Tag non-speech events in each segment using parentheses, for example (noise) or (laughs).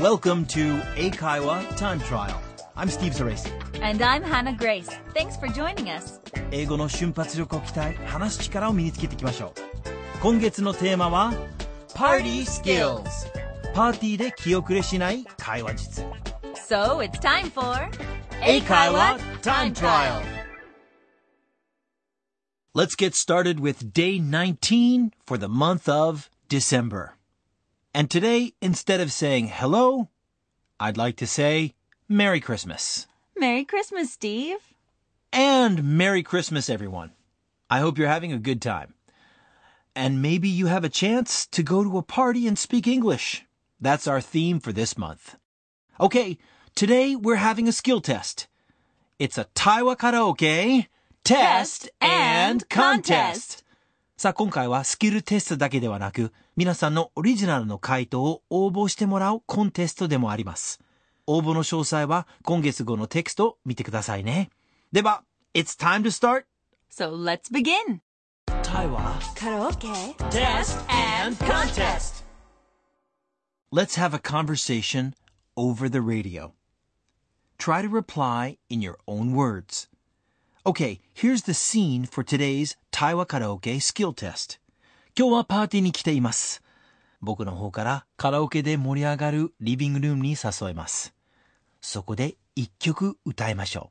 Welcome to Eikaiwa Time Trial. I'm Steve Soresi. And I'm Hannah Grace. Thanks for joining us. 英語の瞬発力を鍛え、話す力を身につけていきましょう。今月のテーマは、Party Skills。パーティーで気遅れしない会話術。So it's time for Eikaiwa Time Trial. Let's get started with day 19 for the month of December. And today, instead of saying hello, I'd like to say Merry Christmas. Merry Christmas, Steve. And Merry Christmas, everyone. I hope you're having a good time. And maybe you have a chance to go to a party and speak English. That's our theme for this month. Okay, today we're having a skill test. It's a Taiwa karaoke test and contest. さあ今回はスキルテストだけではなく、皆さんのオリジナルの回答を応募してもらうコンテストでもあります。応募の詳細は今月号のテキストを見てくださいね。では、It's time to start! So let's begin. タイは Karaoke. Test and Contest. Let's have a conversation over the radio. Try to reply in your own words. Okay, here's the scene for today's 対話カラオケ skill test. 今日はパーティーに来ています。僕の方からカラオケで盛り上がるリビングルームに誘います。そこで一曲歌いましょ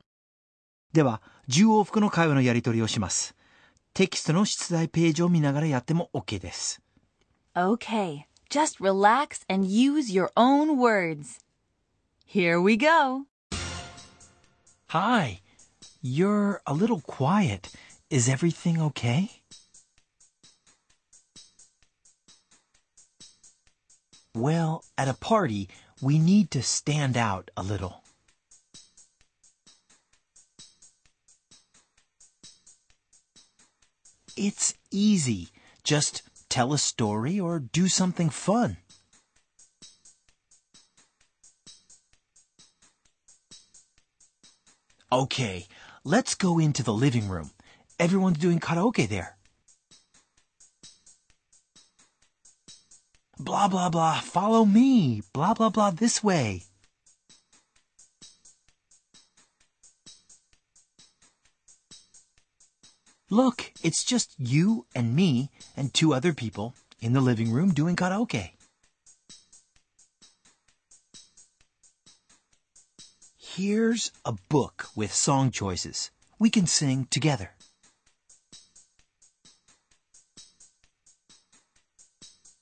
う。では、10往復の会話のやり取りをします。テキストの出題ページを見ながらやっても OK です。Okay, just relax and use your own words. Here we go. Hi, you're a little quiet. Is everything okay? Well, at a party, we need to stand out a little. It's easy. Just tell a story or do something fun. Okay, let's go into the living room. Everyone's doing karaoke there. Blah, blah, blah, follow me. Blah, blah, blah, this way. Look, it's just you and me and two other people in the living room doing karaoke. Here's a book with song choices. We can sing together.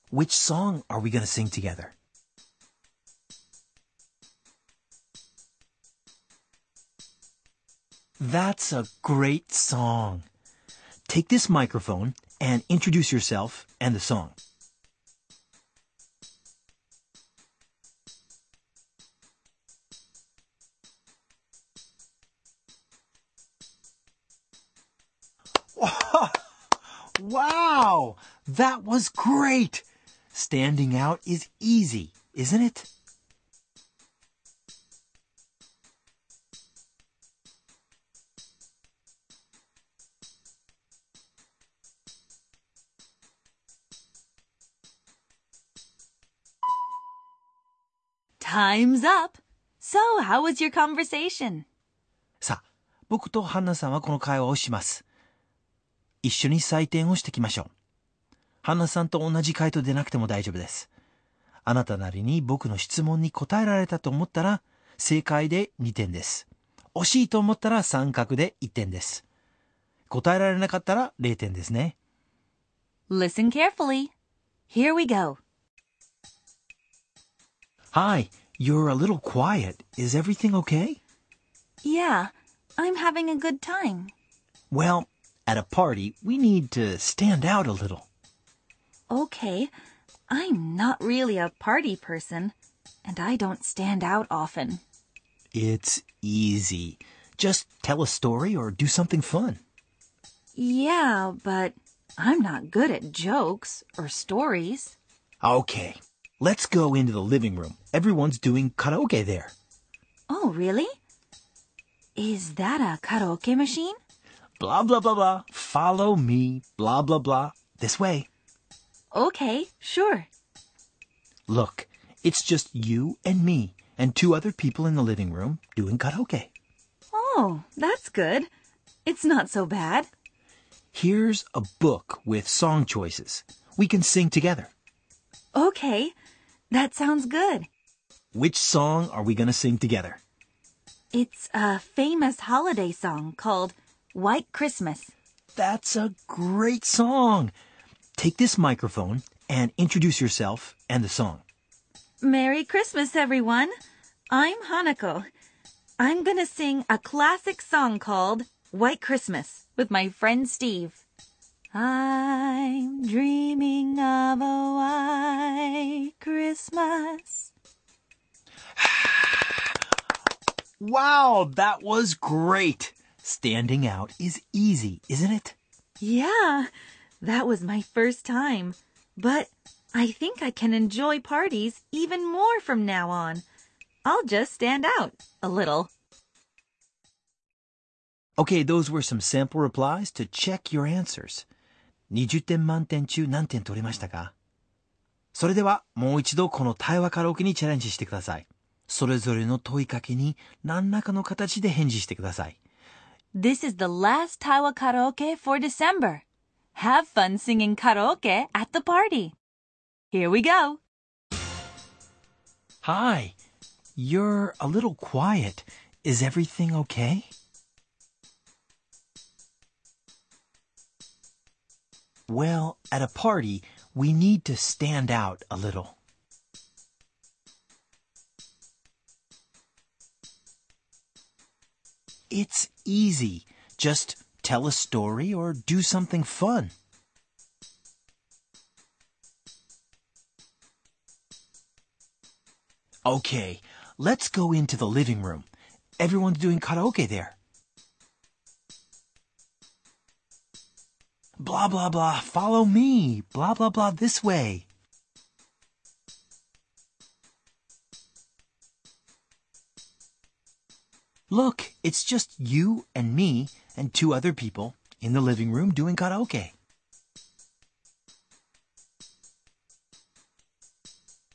Which song are we going to sing together? That's a great song. Take this microphone and introduce yourself and the song. Wow! That was great! Standing out is easy, isn't it? Time's up. So, how was your conversation? さあ、僕とハンナさんはこの会話をします。 一緒に採点をしていきましょう。ハンナさんと同じ回答でなくても大丈夫です。あなたなりに僕の質問に答えられたと思ったら、正解で2点です。惜しいと思ったら三角で1点です。答えられなかったら0点ですね。Listen carefully. Here we go. Hi, you're a little quiet. Is everything okay? Yeah, I'm having a good time. Well, at a party, we need to stand out a little. Okay, I'm not really a party person, and I don't stand out often. It's easy. Just tell a story or do something fun. Yeah, but I'm not good at jokes or stories. Okay, let's go into the living room. Everyone's doing karaoke there. Oh, really? Is that a karaoke machine? Blah, blah, blah, blah. Follow me. Blah, blah, blah. This way. Okay, sure. Look, It's just you and me and two other people in the living room doing karaoke. Oh, that's good. It's not so bad. Here's a book with song choices. We can sing together. Okay, that sounds good. Which song are we going to sing together? It's a famous holiday song called White Christmas. That's a great song. Take this microphone and introduce yourself and the song. Merry Christmas, everyone. I'm Hanako. I'm gonna sing a classic song called White Christmas with my friend Steve. I'm dreaming of a white Christmas. Wow, that was great. Standing out is easy, isn't it? Yeah, that was my first time. But I think I can enjoy parties even more from now on. I'll just stand out a little. Okay, those were some sample replies to check your answers. 20点満点中何点取れましたかそれではもう一度この対話カラオケにチャレンジしてください。それぞれの問いかけに何らかの形で返事してください。 This is the last Taiwa karaoke for December. Have fun singing karaoke at the party. Here we go. Hi. You're a little quiet. Is everything okay? Well, at a party, we need to stand out a little. It's easy. Just tell a story or do something fun. Okay, let's go into the living room. Everyone's doing karaoke there. Blah, blah, blah, follow me. Blah, blah, blah, this way. Look, it's just you and me and two other people in the living room doing karaoke.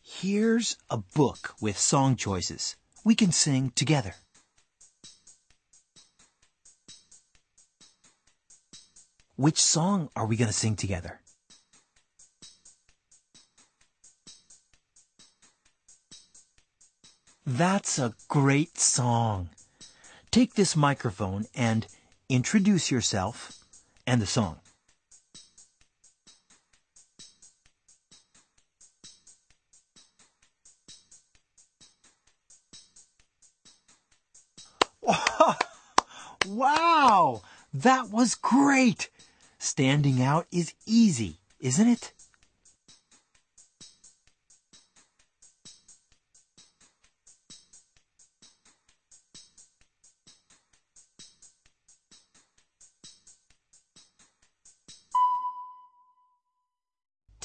Here's a book with song choices. We can sing together. Which song are we going to sing together? That's a great song. Take this microphone and introduce yourself and the song. (laughs) Wow! That was great! Standing out is easy, isn't it?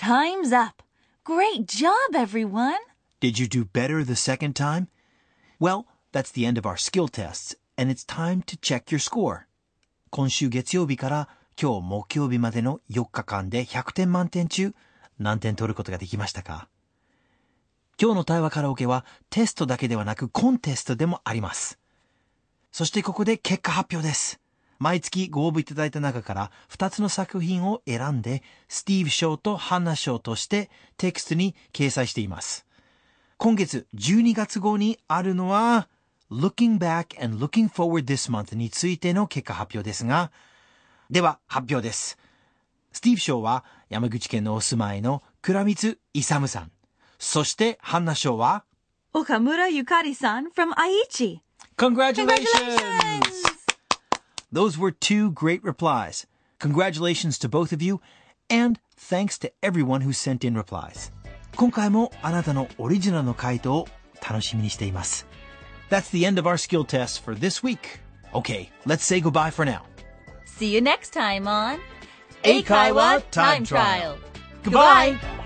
Time's up. Great job, everyone. Did you do better the second time? Well, that's the end of our skill tests, and it's time to check your score. 今週月曜日から今日木曜日までの4日間で100点満点中何点取ることができましたか今日の対話カラオケはテストだけではなくコンテストでもあります。そしてここで結果発表です。毎月ご応募いただいた中から2つの作品を選んでスティーブ賞とハンナ賞としてテキストに掲載しています。今月12月号にあるのは Looking Back and Looking Forward This Month についての結果発表ですが、では発表です。スティーブ賞は山口県のお住まいの倉光勇さん。そしてハンナ賞は Okamura Yukari-san from Aichi. Congratulations! Congratulations! Those were two great replies. Congratulations to both of you, and thanks to everyone who sent in replies. That's the end of our skill test for this week. Okay, let's say goodbye for now. See you next time on Eikaiwa Time Trial. Goodbye. goodbye.